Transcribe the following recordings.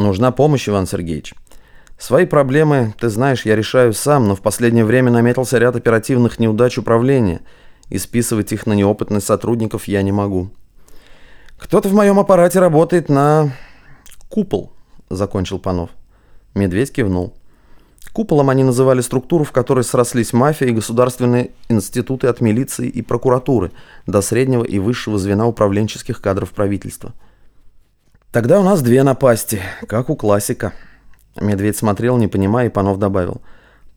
Нужна помощь, Иван Сергеевич. Свои проблемы, ты знаешь, я решаю сам, но в последнее время наметился ряд оперативных неудач управления, и списывать их на неопытность сотрудников я не могу. Кто-то в моем аппарате работает на купол, закончил Панов. Медведь кивнул. Куполом они называли структуру, в которой срослись мафия и государственные институты от милиции и прокуратуры до среднего и высшего звена управленческих кадров правительства. Тогда у нас две напасти, как у классика. Медведь смотрел, не понимая, и Панов добавил.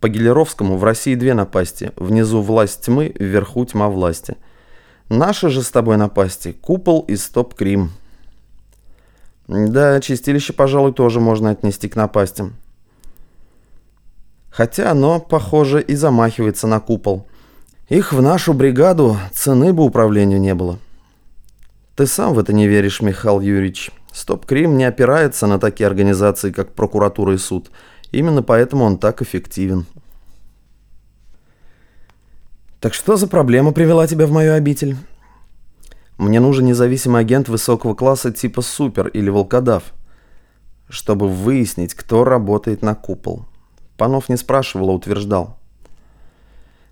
По Гелеровскому в России две напасти. Внизу власть тьмы, вверху тьма власти. Наши же с тобой напасти. Купол и стоп-крим. Да, чистилище, пожалуй, тоже можно отнести к напастям. Хотя оно, похоже, и замахивается на купол. Их в нашу бригаду цены бы управлению не было. Ты сам в это не веришь, Михаил Юрьевич. Стоп-Крим не опирается на такие организации, как прокуратура и суд. Именно поэтому он так эффективен. Так что за проблема привела тебя в мою обитель? Мне нужен независимый агент высокого класса типа Супер или Волкодав, чтобы выяснить, кто работает на купол. Панов не спрашивал, а утверждал.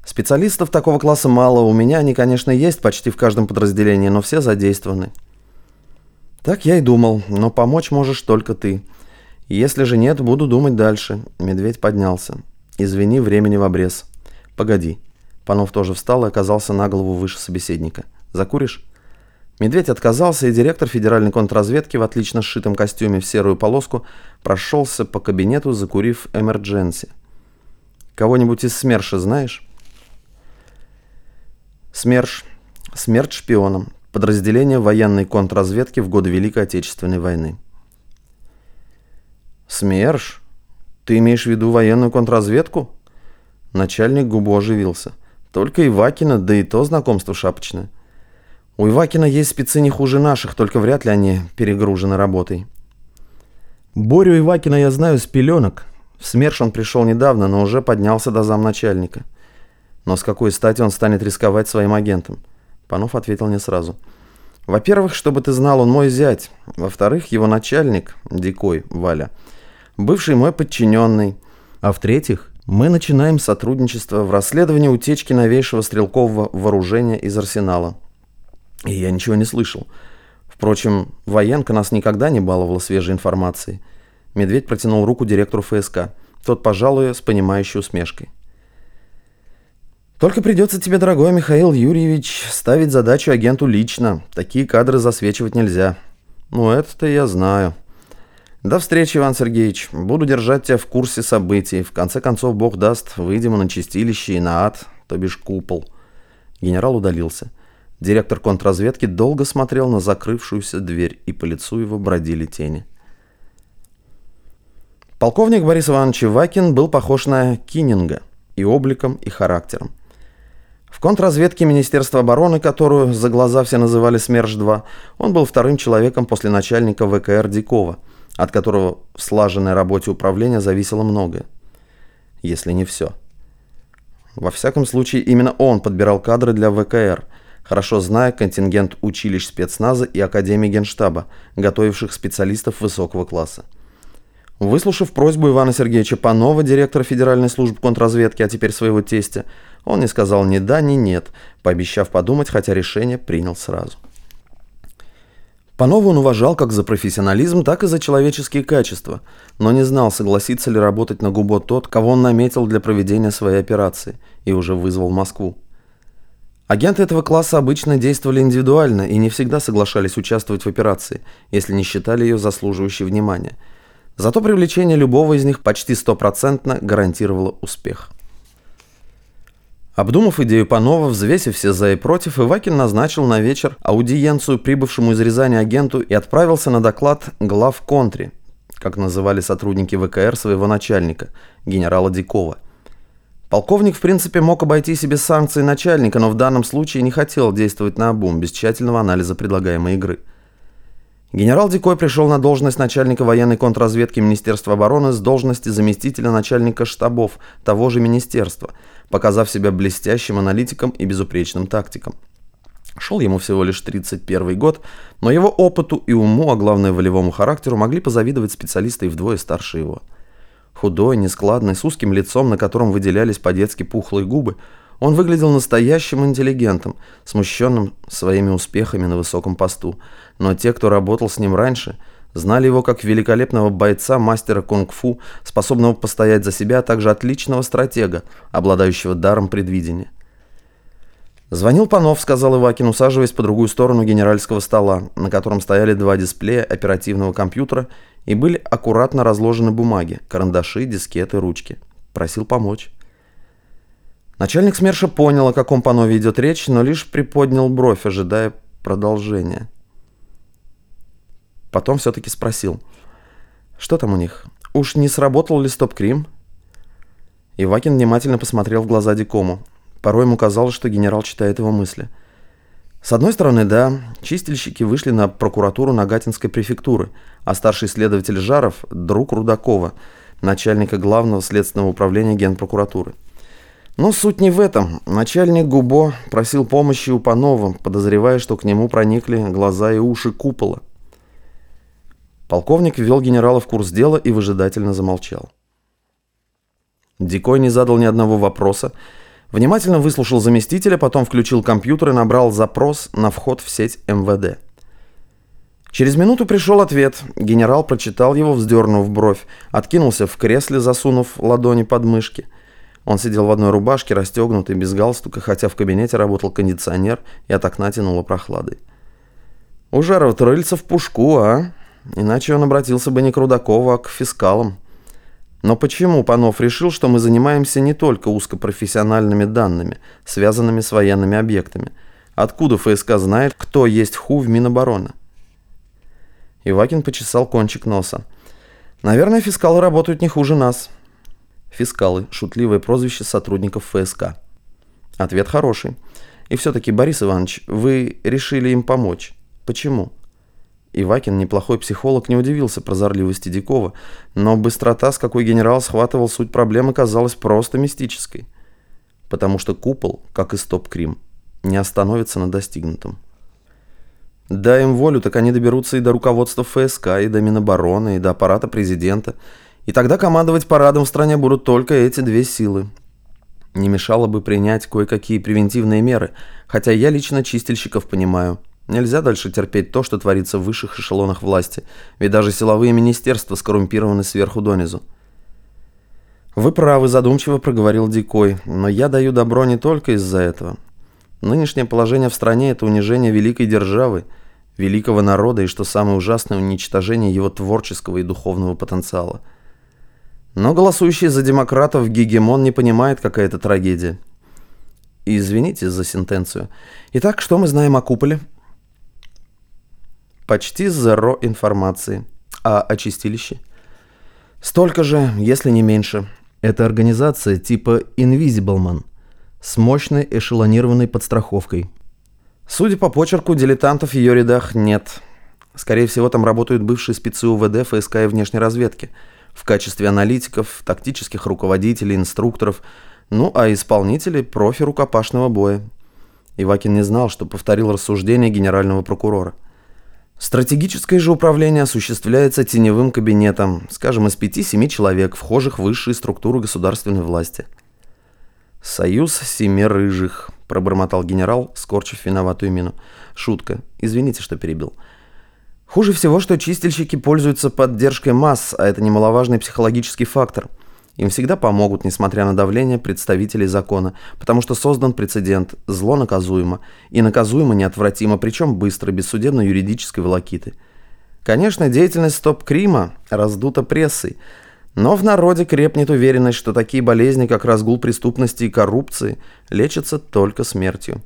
Специалистов такого класса мало, у меня они, конечно, есть почти в каждом подразделении, но все задействованы. Так я и думал, но помочь можешь только ты. Если же нет, буду думать дальше. Медведь поднялся. Извини, времени в обрез. Погоди. Панов тоже встал и оказался на голову выше собеседника. Закуришь? Медведь отказался, и директор федеральной контрразведки в отлично сшитом костюме в серую полоску прошелся по кабинету, закурив эмердженси. Кого-нибудь из СМЕРШа знаешь? СМЕРШ. Смерть шпионам подразделение военной контрразведки в годы Великой Отечественной войны. «СМЕРШ? Ты имеешь в виду военную контрразведку?» Начальник губу оживился. «Только Ивакина, да и то знакомство шапочное. У Ивакина есть спецы не хуже наших, только вряд ли они перегружены работой». «Борю Ивакина я знаю с пеленок. В СМЕРШ он пришел недавно, но уже поднялся до замначальника. Но с какой стати он станет рисковать своим агентом?» Панов ответил не сразу. «Во-первых, чтобы ты знал, он мой зять. Во-вторых, его начальник, Дикой, Валя, бывший мой подчиненный. А в-третьих, мы начинаем сотрудничество в расследовании утечки новейшего стрелкового вооружения из арсенала. И я ничего не слышал. Впрочем, военка нас никогда не баловала свежей информацией. Медведь протянул руку директору ФСК. Тот, пожалуй, с понимающей усмешкой. Только придется тебе, дорогой Михаил Юрьевич, ставить задачу агенту лично. Такие кадры засвечивать нельзя. Ну, это-то я знаю. До встречи, Иван Сергеевич. Буду держать тебя в курсе событий. В конце концов, Бог даст, выйдем на чистилище и на ад, то бишь купол. Генерал удалился. Директор контрразведки долго смотрел на закрывшуюся дверь, и по лицу его бродили тени. Полковник Борис Иванович Вакин был похож на Киннинга и обликом, и характером. В контрразведке Министерства обороны, которую за глаза все называли СМЕРШ-2, он был вторым человеком после начальника ВКР Дикова, от которого в слаженной работе управления зависело многое. Если не все. Во всяком случае, именно он подбирал кадры для ВКР, хорошо зная контингент училищ спецназа и Академии Генштаба, готовивших специалистов высокого класса. Выслушав просьбу Ивана Сергеевича Панова, директора Федеральной службы контрразведки, а теперь своего тестя, он не сказал ни да, ни нет, пообещав подумать, хотя решение принял сразу. Панова он уважал как за профессионализм, так и за человеческие качества, но не знал, согласится ли работать на Губо тот, кого он наметил для проведения своей операции и уже вызвал в Москву. Агенты этого класса обычно действовали индивидуально и не всегда соглашались участвовать в операции, если не считали ее заслуживающей внимания – Зато привлечение любого из них почти стопроцентно гарантировало успех. Обдумав идею Панова, взвесив все за и против, Ивакин назначил на вечер аудиенцию прибывшему из Рязани агенту и отправился на доклад глав контри, как называли сотрудники ВКР своего начальника, генерала Дикова. Полковник, в принципе, мог обойтись и без санкций начальника, но в данном случае не хотел действовать на обум, без тщательного анализа предлагаемой игры – Генерал Дикой пришел на должность начальника военной контрразведки Министерства обороны с должности заместителя начальника штабов того же министерства, показав себя блестящим аналитиком и безупречным тактиком. Шел ему всего лишь 31 год, но его опыту и уму, а главное волевому характеру, могли позавидовать специалисты и вдвое старше его. Худой, нескладный, с узким лицом, на котором выделялись по-детски пухлые губы, он выглядел настоящим интеллигентом, смущенным своими успехами на высоком посту. Но те, кто работал с ним раньше, знали его как великолепного бойца, мастера кунг-фу, способного постоять за себя, а также отличного стратега, обладающего даром предвидения. «Звонил Панов», — сказал Ивакин, усаживаясь по другую сторону генеральского стола, на котором стояли два дисплея оперативного компьютера и были аккуратно разложены бумаги, карандаши, дискеты, ручки. Просил помочь. Начальник СМЕРШа понял, о каком Панове идет речь, но лишь приподнял бровь, ожидая продолжения. Потом все-таки спросил. «Что там у них? Уж не сработал ли стоп-крим?» Ивакин внимательно посмотрел в глаза Дикому. Порой ему казалось, что генерал читает его мысли. С одной стороны, да, чистильщики вышли на прокуратуру Нагатинской префектуры, а старший следователь Жаров – друг Рудакова, начальника главного следственного управления генпрокуратуры. Но суть не в этом. Начальник Губо просил помощи у Панова, подозревая, что к нему проникли глаза и уши купола. Полковник ввел генерала в курс дела и выжидательно замолчал. Дикой не задал ни одного вопроса, внимательно выслушал заместителя, потом включил компьютер и набрал запрос на вход в сеть МВД. Через минуту пришел ответ. Генерал прочитал его, вздернув бровь, откинулся в кресле, засунув ладони под мышки – он сидел в одной рубашке, расстегнутый, без галстука, хотя в кабинете работал кондиционер и от окна тянуло прохладой. У Жарова рыльца в пушку, а? Иначе он обратился бы не к Рудакову, а к фискалам. Но почему Панов решил, что мы занимаемся не только узкопрофессиональными данными, связанными с военными объектами? Откуда ФСК знает, кто есть ХУ в Минобороны? Ивакин почесал кончик носа. Наверное, фискалы работают не хуже нас. Фискалы – шутливое прозвище сотрудников ФСК. Ответ хороший. И все-таки, Борис Иванович, вы решили им помочь. Почему? Ивакин, неплохой психолог, не удивился прозорливости Дикова, но быстрота, с какой генерал схватывал суть проблемы, казалась просто мистической. Потому что купол, как и стоп-крим, не остановится на достигнутом. Дай им волю, так они доберутся и до руководства ФСК, и до Минобороны, и до аппарата президента – и тогда командовать парадом в стране будут только эти две силы. Не мешало бы принять кое-какие превентивные меры, хотя я лично чистильщиков понимаю. Нельзя дальше терпеть то, что творится в высших эшелонах власти, ведь даже силовые министерства скоррумпированы сверху донизу. «Вы правы», – задумчиво проговорил Дикой, – «но я даю добро не только из-за этого. Нынешнее положение в стране – это унижение великой державы, великого народа и, что самое ужасное, уничтожение его творческого и духовного потенциала». Но голосующий за демократов Гегемон не понимает, какая это трагедия. Извините за сентенцию. Итак, что мы знаем о куполе? Почти зеро информации. А о чистилище? Столько же, если не меньше. Это организация типа Invisibleman с мощной эшелонированной подстраховкой. Судя по почерку, дилетантов в ее рядах нет. Скорее всего, там работают бывшие спецы УВД, ФСК и внешней разведки – в качестве аналитиков, тактических руководителей, инструкторов, ну а исполнители – профи рукопашного боя. Ивакин не знал, что повторил рассуждение генерального прокурора. Стратегическое же управление осуществляется теневым кабинетом, скажем, из пяти-семи человек, вхожих в высшие структуры государственной власти. «Союз семи рыжих», – пробормотал генерал, скорчив виноватую мину. «Шутка. Извините, что перебил». Хуже всего, что чистильщики пользуются поддержкой масс, а это немаловажный психологический фактор. Им всегда помогут, несмотря на давление представителей закона, потому что создан прецедент, зло наказуемо, и наказуемо неотвратимо, причем быстро, без судебно-юридической волокиты. Конечно, деятельность стоп-крима раздута прессой, но в народе крепнет уверенность, что такие болезни, как разгул преступности и коррупции, лечатся только смертью.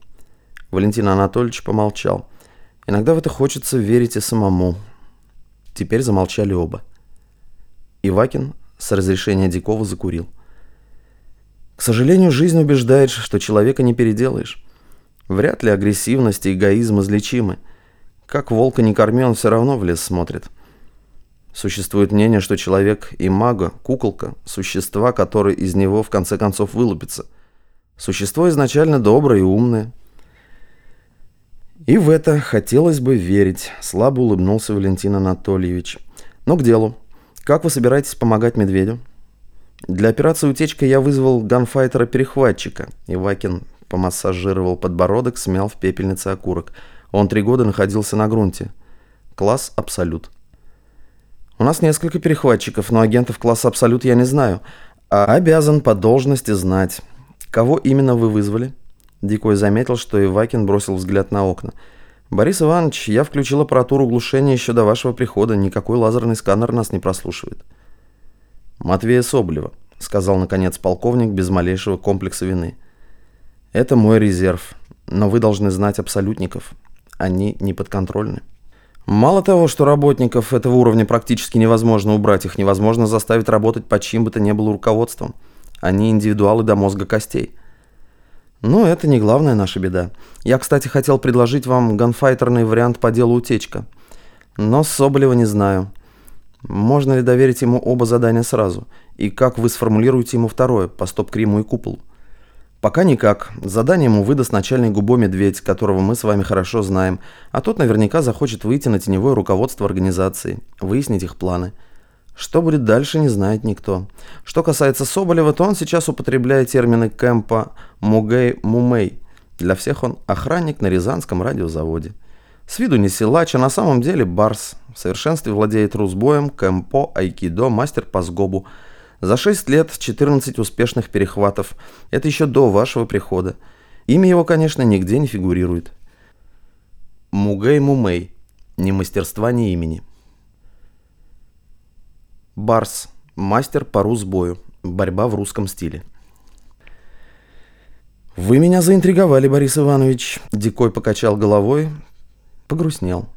Валентин Анатольевич помолчал. Иногда в это хочется верить и самому. Теперь замолчали оба. Ивакин с разрешения Дикова закурил. К сожалению, жизнь убеждает, что человека не переделаешь. Вряд ли агрессивность и эгоизм излечимы. Как волка не корми, он все равно в лес смотрит. Существует мнение, что человек и мага, куколка, существа, которые из него в конце концов вылупятся. Существо изначально доброе и умное – И в это хотелось бы верить, слабо улыбнулся Валентин Анатольевич. Но к делу. Как вы собираетесь помогать медведю? Для операции утечка я вызвал ганфайтера-перехватчика. Ивакин помассажировал подбородок, смял в пепельнице окурок. Он три года находился на грунте. Класс «Абсолют». У нас несколько перехватчиков, но агентов класса «Абсолют» я не знаю. А обязан по должности знать. Кого именно вы вызвали? Дикой заметил, что Ивакин бросил взгляд на окна. «Борис Иванович, я включил аппаратуру глушения еще до вашего прихода. Никакой лазерный сканер нас не прослушивает». «Матвея Соболева», — сказал, наконец, полковник без малейшего комплекса вины. «Это мой резерв, но вы должны знать абсолютников. Они не подконтрольны». Мало того, что работников этого уровня практически невозможно убрать, их невозможно заставить работать под чьим бы то ни было руководством. Они индивидуалы до мозга костей. Но это не главная наша беда. Я, кстати, хотел предложить вам ганфайтерный вариант по делу утечка. Но Соболева не знаю. Можно ли доверить ему оба задания сразу? И как вы сформулируете ему второе, по стоп-криму и куполу? Пока никак. Задание ему выдаст начальник губо Медведь, которого мы с вами хорошо знаем, а тот наверняка захочет выйти на теневое руководство организации, выяснить их планы. Что будет дальше, не знает никто. Что касается Соболева, то он сейчас употребляет термины Кэмпа «мугей-мумей». Для всех он охранник на Рязанском радиозаводе. С виду не силач, а на самом деле барс. В совершенстве владеет русбоем, кэмпо, айкидо, мастер по сгобу. За 6 лет 14 успешных перехватов. Это еще до вашего прихода. Имя его, конечно, нигде не фигурирует. Мугей-мумей. Ни мастерства, ни имени. Барс. Мастер по русбою. Борьба в русском стиле. «Вы меня заинтриговали, Борис Иванович», — Дикой покачал головой, погрустнел.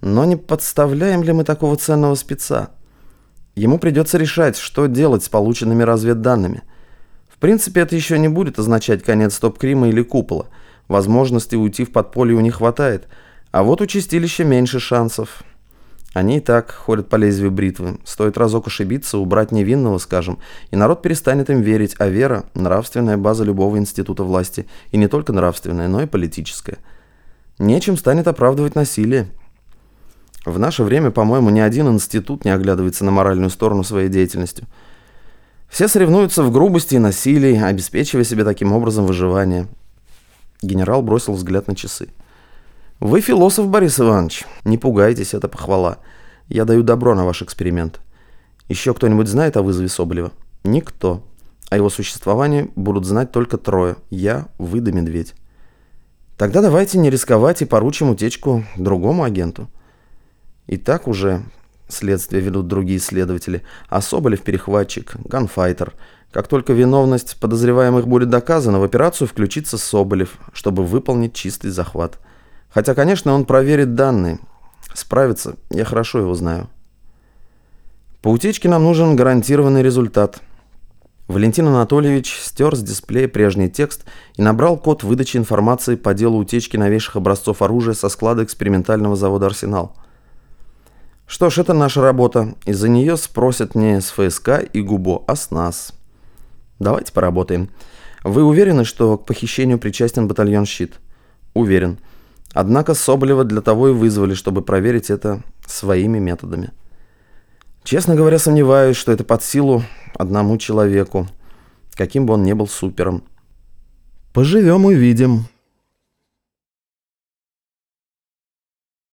«Но не подставляем ли мы такого ценного спеца? Ему придется решать, что делать с полученными разведданными. В принципе, это еще не будет означать конец топ-крима или купола. Возможности уйти в подполье у них хватает, а вот у чистилища меньше шансов». Они и так ходят по лезвию бритвы. Стоит разок ошибиться, убрать невинного, скажем, и народ перестанет им верить, а вера – нравственная база любого института власти. И не только нравственная, но и политическая. Нечем станет оправдывать насилие. В наше время, по-моему, ни один институт не оглядывается на моральную сторону своей деятельностью. Все соревнуются в грубости и насилии, обеспечивая себе таким образом выживание. Генерал бросил взгляд на часы. Вы философ, Борис Иванович. Не пугайтесь, это похвала. Я даю добро на ваш эксперимент. Еще кто-нибудь знает о вызове Соболева? Никто. О его существовании будут знать только трое. Я, вы да медведь. Тогда давайте не рисковать и поручим утечку другому агенту. И так уже следствие ведут другие следователи, а Соболев перехватчик, ганфайтер. Как только виновность подозреваемых будет доказана, в операцию включится Соболев, чтобы выполнить чистый захват. Хотя, конечно, он проверит данные. Справится, я хорошо его знаю. По утечке нам нужен гарантированный результат. Валентин Анатольевич стер с дисплея прежний текст и набрал код выдачи информации по делу утечки новейших образцов оружия со склада экспериментального завода «Арсенал». Что ж, это наша работа, и за нее спросят не с ФСК и ГУБО, а с нас. Давайте поработаем. Вы уверены, что к похищению причастен батальон «Щит»? Уверен. Однако Соболева для того и вызвали, чтобы проверить это своими методами. Честно говоря, сомневаюсь, что это под силу одному человеку, каким бы он ни был супером. Поживем увидим.